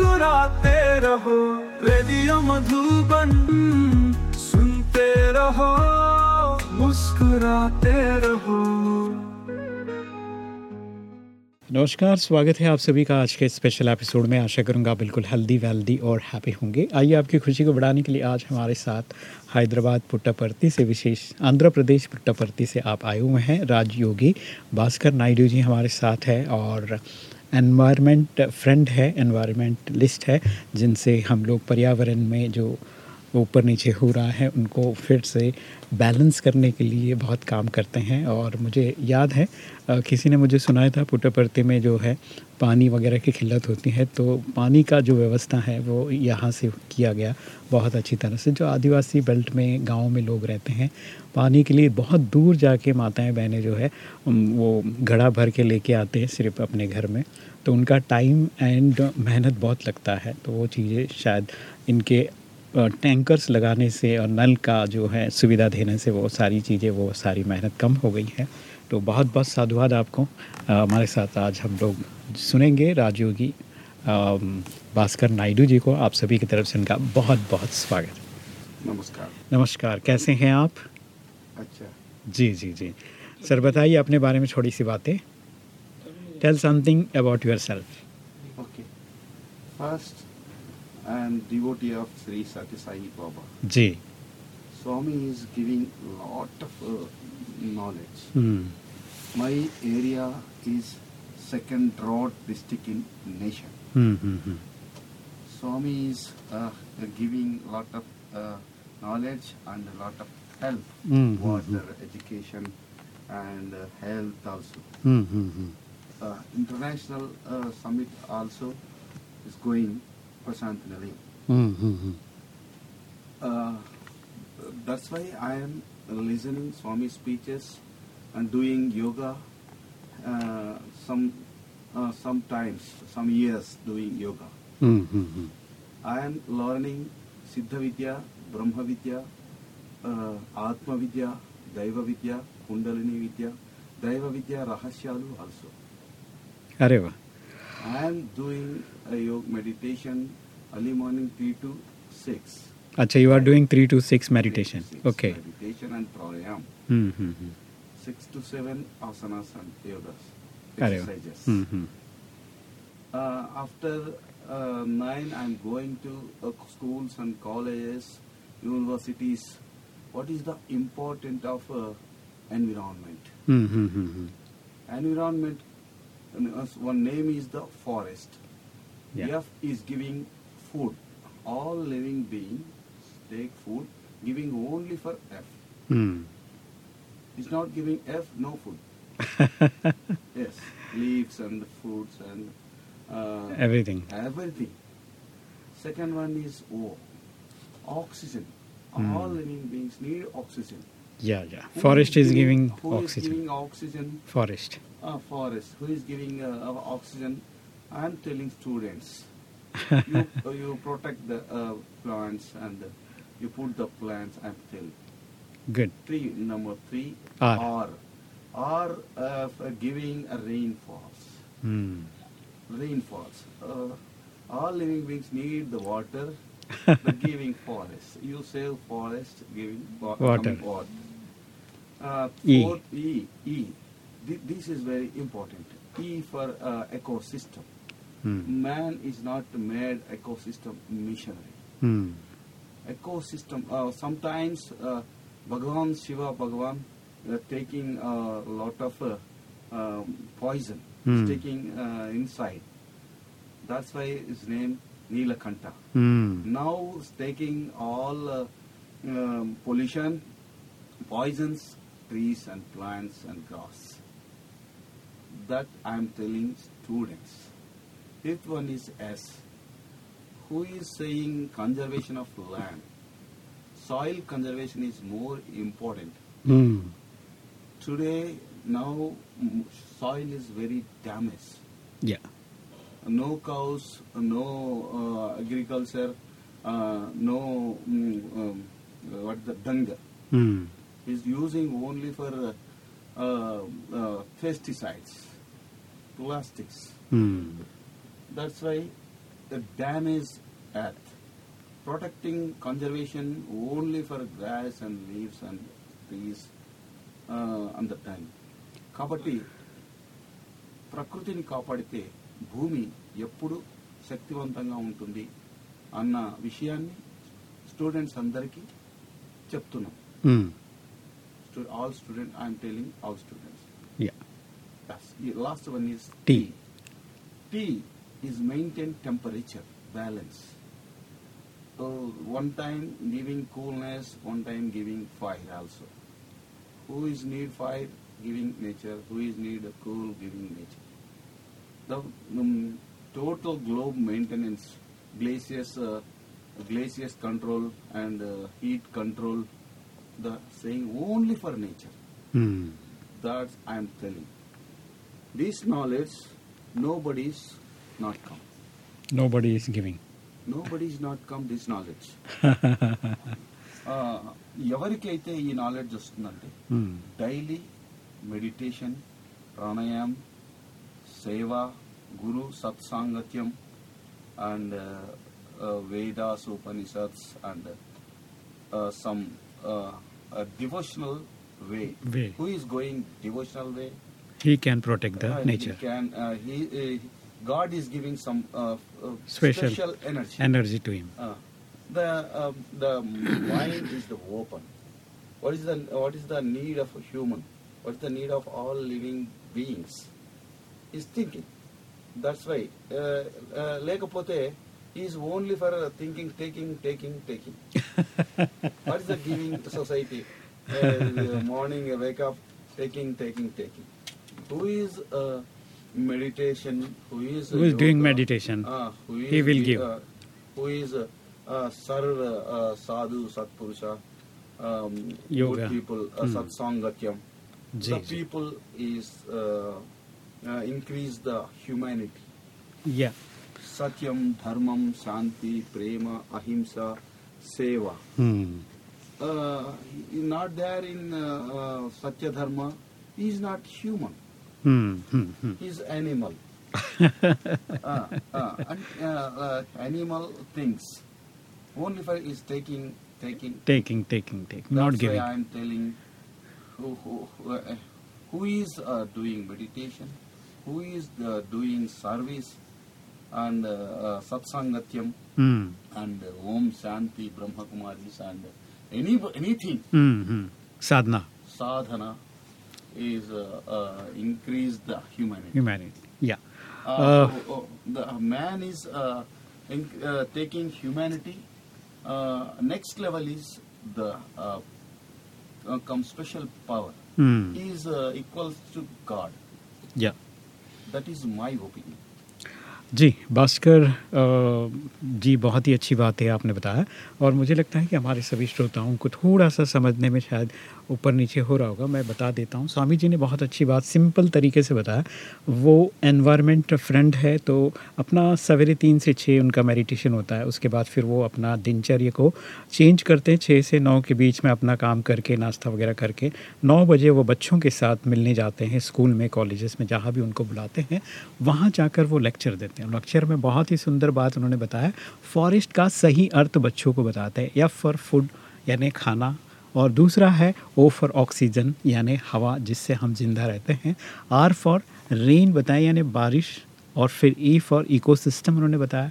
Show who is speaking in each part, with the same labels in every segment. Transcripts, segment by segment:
Speaker 1: मुस्कुराते रहो, रेडियो मधुबन सुनते रहो, मुस्कुराते रहो।
Speaker 2: नमस्कार, स्वागत है आप सभी का आज के स्पेशल एपिसोड में। आशा करूँगा बिल्कुल हेल्दी वेल्दी और हैप्पी होंगे। आइए आपकी खुशी को बढ़ाने के लिए आज हमारे साथ हैदराबाद पुट्टापर्ती से विशेष आंध्र प्रदेश पुट्टापर्ती से आप आए हुए हैं, राजयोगी भास्कर नायडू जी हमारे साथ है और एनवायरनमेंट फ्रेंड है एनवायरनमेंट लिस्ट है जिनसे हम लोग पर्यावरण में जो ऊपर नीचे हो रहा है, उनको फिर से बैलेंस करने के लिए बहुत काम करते हैं। और मुझे याद है किसी ने मुझे सुनाया था पुट्टपर्ती में जो है पानी वगैरह की किल्लत होती है तो पानी का जो व्यवस्था है, वो यहाँ से किया गया बहुत अच्छी तरह से। जो आदिवासी बेल्ट में, गाँव में लोग रहते हैं, पानी के लिए बहुत दूर जाके माताएँ, बहनें जो है वो घड़ा भर के लेके आते हैं सिर्फ़ अपने घर में। तो उनका टाइम एंड मेहनत बहुत लगता है तो वो चीज़ें शायद इनके टैंकर्स लगाने से और नल का जो है सुविधा देने से वो सारी चीज़ें वो सारी मेहनत कम हो गई है। तो बहुत बहुत साधुवाद आपको। हमारे साथ आज हम लोग सुनेंगे राजयोगी भास्कर नायडू जी को। आप सभी की तरफ़ से उनका बहुत बहुत स्वागत।
Speaker 3: नमस्कार।
Speaker 2: नमस्कार कैसे हैं आप?
Speaker 3: अच्छा।
Speaker 2: जी जी जी। सर बताइए अपने बारे में थोड़ी सी बातें। Tell something about
Speaker 3: yourself okay first and devotee of Sri Sati Sai Baba.
Speaker 2: Ji.
Speaker 3: Swami is giving lot of uh, knowledge.
Speaker 2: Mm.
Speaker 3: My area is second road district in nation.
Speaker 2: Mm-hmm.
Speaker 3: Swami is uh, giving lot of uh, knowledge and a lot of help
Speaker 2: hmm, mm-hmm.
Speaker 3: water, education and uh, health also. Mm-hmm. international uh, summit also is going
Speaker 2: personally. Mm-hmm. Mm.
Speaker 3: Uh, that's why I am listening Swami speeches and doing yoga. Uh, some uh, sometimes some years doing yoga.
Speaker 2: Mm-hmm.
Speaker 3: I am learning Siddha Vidya, Brahma Vidya, uh, Atma Vidya, Daiva Vidya, Kundalini Vidya, Daiva Vidya Rahasyalu also.
Speaker 2: Areva.
Speaker 3: I am doing a yoga meditation early morning 3 to 6.
Speaker 2: Acha, you are doing 3 to 6 meditation.
Speaker 3: Three to six
Speaker 2: okay.
Speaker 3: Meditation and pranayam.
Speaker 2: Mm-hmm. Hmm, hmm.
Speaker 3: 6 to 7 asanas and yogas. Exercises.
Speaker 2: Mm-hmm.
Speaker 3: Uh, after uh, 9, I am going to uh, schools and colleges, universities. What is the importance of uh, environment?
Speaker 2: Mm-hmm.
Speaker 3: Environment one name is the forest.
Speaker 2: Yeah.
Speaker 3: F is giving food. All living beings take food, giving only for F.
Speaker 2: Mm.
Speaker 3: It's not giving F no food. yes, leaves and fruits and uh,
Speaker 2: everything.
Speaker 3: Everything. Second one is O, oxygen.
Speaker 2: Mm.
Speaker 3: All living beings need oxygen.
Speaker 2: Yeah, yeah.
Speaker 3: Forest
Speaker 2: is, giving, giving
Speaker 3: oxygen. Is giving oxygen.
Speaker 2: Forest
Speaker 3: uh, forest, who is giving uh, oxygen. I am telling students, you, uh, you protect the uh, plants and you put the plants. I'm telling.
Speaker 2: Good.
Speaker 3: Three number three
Speaker 2: are
Speaker 3: are R uh, giving rainfall
Speaker 2: Hmm.
Speaker 3: Rainfalls. Uh, all living beings need the water. the giving forest. You save forest, giving
Speaker 2: water.
Speaker 3: water. water. Uh, fourth e. e. E this is very important. E for uh, ecosystem.
Speaker 2: Mm.
Speaker 3: Man is not made ecosystem missionary.
Speaker 2: Mm.
Speaker 3: Ecosystem. Uh, sometimes uh, Bhagavan Shiva Bhagavan uh, taking a lot of uh, um, poison, mm. taking uh, inside. That's why his name Nilakanta.
Speaker 2: Mm.
Speaker 3: Now taking all uh, um, pollution, poisons, trees and plants and grass that I am telling students. Fifth one is S. Who is saying conservation of land? Soil conservation is more important.
Speaker 2: Hmm.
Speaker 3: Today, now mm, soil is very damaged.
Speaker 2: Yeah.
Speaker 3: No cows, no uh, agriculture, uh, no mm, um, uh, what the dung
Speaker 2: Hmm.
Speaker 3: is using only for uh, uh, uh, pesticides, plastics.
Speaker 2: Hmm.
Speaker 3: That's why the damage earth. Protecting conservation only for grass and leaves and trees uh, on the time. కాబట్టి ప్రకృతిని కాపాడితే భూమి ఎప్పుడు శక్తివంతంగా ఉంటుంది అన్న విషయాన్ని students అందరికీ చెప్తున్నాం
Speaker 2: to
Speaker 3: all students. I'm telling all students.
Speaker 2: Yeah.
Speaker 3: Yes. The last one is
Speaker 2: T.
Speaker 3: T is maintain temperature balance. So one time giving coolness, one time giving fire also. Who is need fire? Giving nature. Who is need cool? Giving nature. The um, total globe maintenance, glaciers, uh, glaciers control and uh, heat control The saying only for nature.
Speaker 2: Hmm.
Speaker 3: That I am telling. This knowledge, nobody's not come.
Speaker 2: Nobody is giving.
Speaker 3: Nobody's not come this knowledge. Uh, ఎవరికైతే ఈ knowledge వస్తుందంటే
Speaker 2: Hmm.
Speaker 3: Daily meditation ప్రాణాయామం సేవ గురు సత్సాంగత్యం and Vedas Upanishads and some Devotional way
Speaker 2: Way.
Speaker 3: Who is going devotional way
Speaker 2: He can protect the
Speaker 3: Uh,
Speaker 2: nature.
Speaker 3: He can, uh, he, uh, God is giving some uh, uh,
Speaker 2: Special
Speaker 3: special energy.
Speaker 2: Energy to him.
Speaker 3: Uh, the uh, the mind is the open. What is the what is the need of a human? What is the need of all living beings? Is thinking. That's why. Uh, uh, లేకపోతే is only for uh, thinking, taking, taking, taking. what is the giving society? Uh, morning, uh, wake up, taking, taking, taking. Who is uh, meditation? Who is uh,
Speaker 2: Who is doing meditation?
Speaker 3: Ah, who is
Speaker 2: He will give.
Speaker 3: Uh, who is uh, uh, Sarva uh, Sadhu Satpurusha? Um,
Speaker 2: Yoga.
Speaker 3: Good people, uh,
Speaker 2: Hmm.
Speaker 3: Satsangatyam. The people is uh, uh, increase the humanity.
Speaker 2: Yeah.
Speaker 3: Satyam, Dharmam, Shanti, Prema, Ahimsa, Seva.
Speaker 2: Hmm.
Speaker 3: Uh, not there in uh, uh, Satya Dharma. He is not human.
Speaker 2: Hmm. Hmm. Hmm.
Speaker 3: He is animal. uh, uh, uh, uh, animal things. Only for is taking, taking.
Speaker 2: Taking, taking, taking.
Speaker 3: That's
Speaker 2: Not giving.
Speaker 3: I am telling who, who, who, uh, is doing meditation, who is doing service and uh, uh, satsangatyam
Speaker 2: Hmm.
Speaker 3: and uh, Om Shanti Brahma Kumaris and any, anything
Speaker 2: Hmm. Hmm. Sadhana.
Speaker 3: sadhana is uh, uh, increase the humanity.
Speaker 2: Humanity. Yeah.
Speaker 3: Uh,
Speaker 2: Uh,
Speaker 3: so, uh, the man is uh, in, uh, taking humanity. Uh, next level is the uh, uh, come special power.
Speaker 2: Hmm.
Speaker 3: He is uh, equals to God.
Speaker 2: Yeah.
Speaker 3: That is my opinion.
Speaker 2: जी, भास्कर जी, बहुत ही अच्छी बात है, आपने बताया। और मुझे लगता है कि हमारे सभी श्रोताओं को थोड़ा सा समझने में शायद ऊपर नीचे हो रहा होगा, मैं बता देता हूँ। स्वामी जी ने बहुत अच्छी बात सिंपल तरीके से बताया। वो एनवायरनमेंट फ्रेंड है तो अपना सवेरे तीन से छः उनका मेडिटेशन होता है। उसके बाद फिर वो अपना दिनचर्या को चेंज करते हैं। छः से नौ के बीच में अपना काम करके, नाश्ता वगैरह करके, नौ बजे वो बच्चों के साथ मिलने जाते हैं स्कूल में, कॉलेजेस में, जहाँ भी उनको बुलाते हैं, वहाँ जाकर वो लेक्चर देते हैं। लेक्चर में बहुत ही सुंदर बात उन्होंने बताया फॉरेस्ट का सही अर्थ बच्चों को बताते हैं। एफ़ फॉर फ़ूड यानी खाना। और दूसरा है ओ फॉर ऑक्सीजन यानी हवा, जिससे हम ज़िंदा रहते हैं। आर फॉर रेन बताया यानी बारिश। और फिर ई फॉर इकोसिस्टम उन्होंने बताया।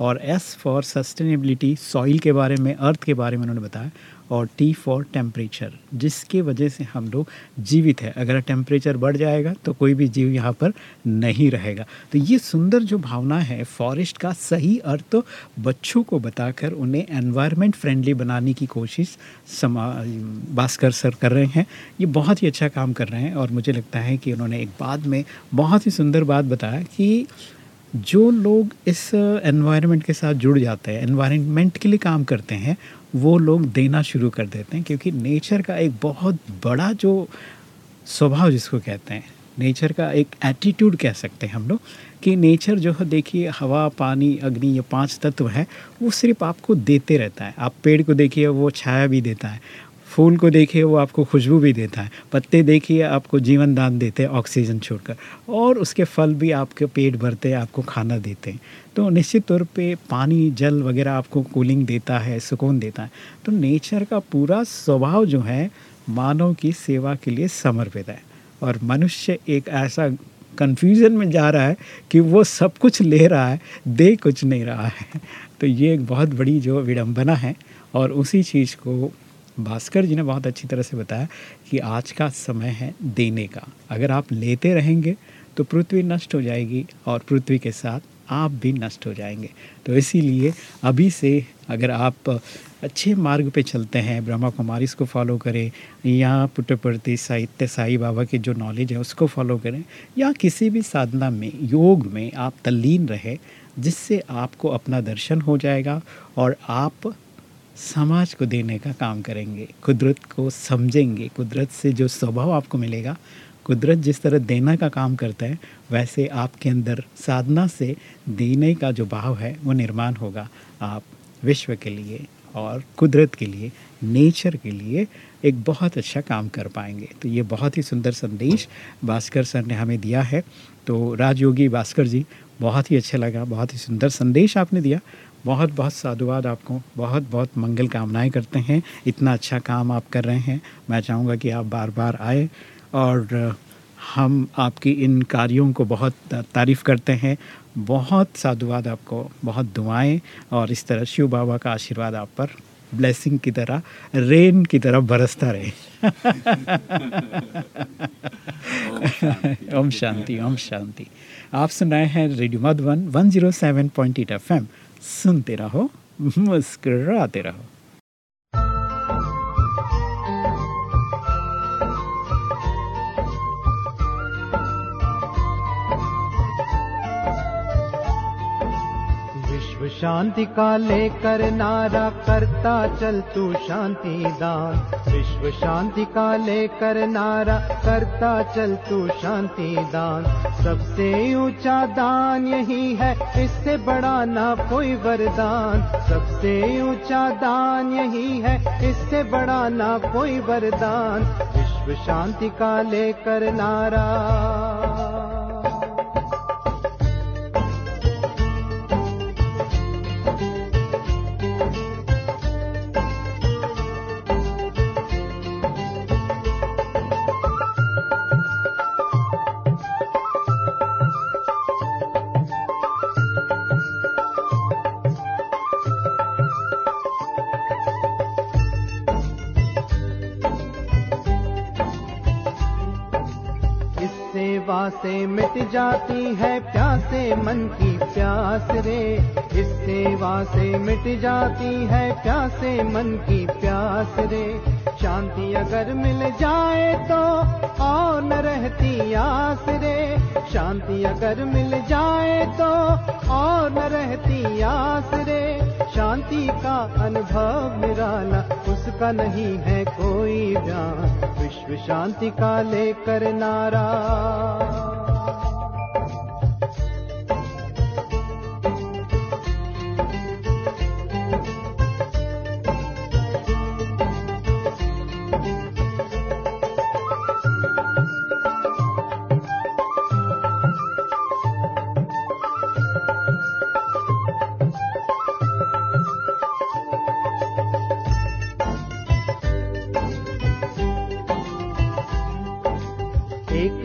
Speaker 2: और एस फॉर सस्टेनेबिलिटी सॉइल के बारे में अर्थ के बारे में उन्होंने बताया। और टी फॉर टेम्परेचर जिसके वजह से हम लोग जीवित है। अगर टेम्परेचर बढ़ जाएगा तो कोई भी जीव यहाँ पर नहीं रहेगा। तो ये सुंदर जो भावना है फॉरेस्ट का सही अर्थ तो बच्चों को बताकर उन्हें एनवायरनमेंट फ्रेंडली बनाने की कोशिश समा, भास्कर सर कर रहे हैं। ये बहुत ही अच्छा काम कर रहे हैं और मुझे लगता है कि उन्होंने एक बाद में बहुत ही सुंदर बात बताया कि जो लोग इस एनवायरनमेंट के साथ जुड़ जाते हैं एनवायरनमेंट के लिए काम करते हैं वो लोग देना शुरू कर देते हैं, क्योंकि नेचर का एक बहुत बड़ा जो स्वभाव जिसको कहते हैं नेचर का एक एटीट्यूड कह सकते हैं हम लोग, कि नेचर जो है, देखिए, हवा, पानी, अग्नि, ये पाँच तत्व है, वो सिर्फ़ आपको देते रहता है। आप पेड़ को देखिए, वो छाया भी देता है। फूल को देखिए, वो आपको खुशबू भी देता है। पत्ते देखिए, आपको जीवन दान देते हैं ऑक्सीजन छोड़कर। और उसके फल भी आपके पेट भरते हैं, आपको खाना देते हैं। तो निश्चित तौर पे पानी, जल वगैरह आपको कूलिंग देता है, सुकून देता है। तो नेचर का पूरा स्वभाव जो है, मानव की सेवा के लिए समर्पित है। और मनुष्य एक ऐसा कन्फ्यूज़न में जा रहा है कि वो सब कुछ ले रहा है, दे कुछ नहीं रहा है। तो ये एक बहुत बड़ी जो विडम्बना है। और उसी चीज़ को भास्कर जी ने बहुत अच्छी तरह से बताया कि आज का समय है देने का। अगर आप लेते रहेंगे तो पृथ्वी नष्ट हो जाएगी और पृथ्वी के साथ आप भी नष्ट हो जाएँगे। तो इसीलिए अभी से अगर आप अच्छे मार्ग पे चलते हैं, ब्रह्मा कुमारी इसको फॉलो करें, या पुटप्रति साहित्य साई बाबा की जो नॉलेज है उसको फॉलो करें, या किसी भी साधना में, योग में आप तल्लीन रहे, जिससे आपको अपना दर्शन हो जाएगा और आप समाज को देने का काम करेंगे, कुदरत को समझेंगे। कुदरत से जो स्वभाव आपको मिलेगा, कुदरत जिस तरह देना का काम करता है, वैसे आपके अंदर साधना से देने का जो भाव है, वो निर्माण होगा आप विश्व के लिए। और कुदरत के लिए, नेचर के लिए एक बहुत अच्छा काम कर पाएँगे। तो ये बहुत ही सुंदर संदेश भास्कर सर ने हमें दिया है। तो राजयोगी भास्कर जी, बहुत ही अच्छा लगा, बहुत ही सुंदर संदेश आपने दिया। बहुत बहुत साधुवाद आपको, बहुत बहुत मंगल कामनाएँ करते हैं। इतना अच्छा काम आप कर रहे हैं। मैं चाहूँगा कि आप बार बार आए और हम आपकी इन कार्यों को बहुत तारीफ़ करते हैं। बहुत साधुवाद आपको बहुत दुआएँ और इस तरह शिव बाबा का आशीर्वाद आप पर ब्लेसिंग की तरह रेन की तरह बरसता रहे। ओम शांति। ओम शांति आप सुन रहे हैं रेडियो मधुबन 107.8 एफएम सुनते रहो मुस्कुराते रहो।
Speaker 4: शांति का लेकर नारा करता चल तू शांति दान विश्व शांति का लेकर नारा करता चल तू शांति दान सबसे ऊँचा दान यही है, इससे बड़ा ना कोई वरदान। सबसे ऊँचा दान यही है, इससे बड़ा ना कोई वरदान। विश्व शांति का लेकर नारा। से मिट जाती है प्यासे मन की प्यास रे। इस सेवा से मिट जाती है प्यासे मन की प्यास रे। शांति अगर मिल जाए तो और न रहती आस रे। शांति अगर मिल जाए तो और न रहती आस रे। शांति का अनुभव उसका नहीं है कोई ध्यान विश्व शांति का लेकर नारा।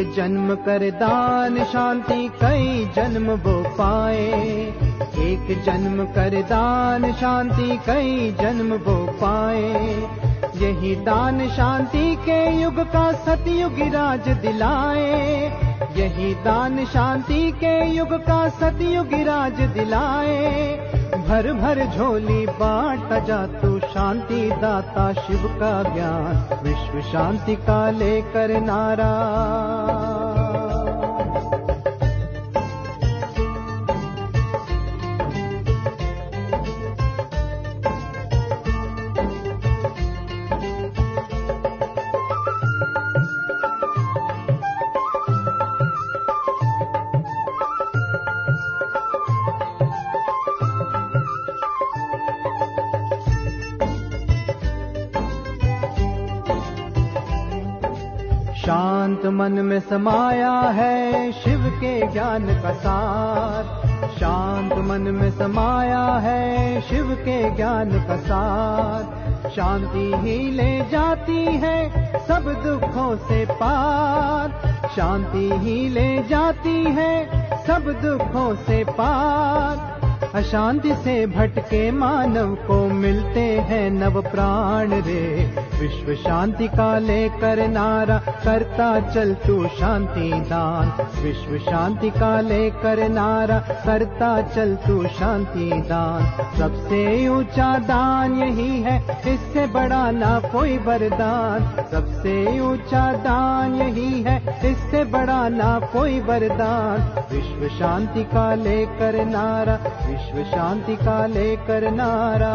Speaker 4: जन्म कर दान शांति, कई जन्म वो पाए। एक जन्म कर दान शांति, कई जन्म वो पाए। यही दान शांति के युग का सतयुग राज दिलाए। यही दान शांति के युग का सतयुग राज दिलाए। भर भर झोली बाट जा तू शांति दाता शिव का ज्ञान विश्व शांति का लेकर नारा। शांत मन में समाया है शिव के ज्ञान का सार। शांत मन में समाया है शिव के ज्ञान का सार। शांति ही ले जाती है सब दुखों से पार। शांति ही ले जाती है सब दुखों से पार। अशांति से भटके मानव को मिलते हैं नव प्राण रे। विश्व शांति का लेकर नारा, करता चल तू शांति दान विश्व शांति का लेकर नारा, करता चल तू शांति दान सबसे ऊँचा दान यही है, इससे बड़ा ना कोई वरदान। सबसे ऊँचा दान यही है, इससे बड़ा ना कोई वरदान। विश्व शांति का लेकर नारा, विश्व शांति का लेकर नारा।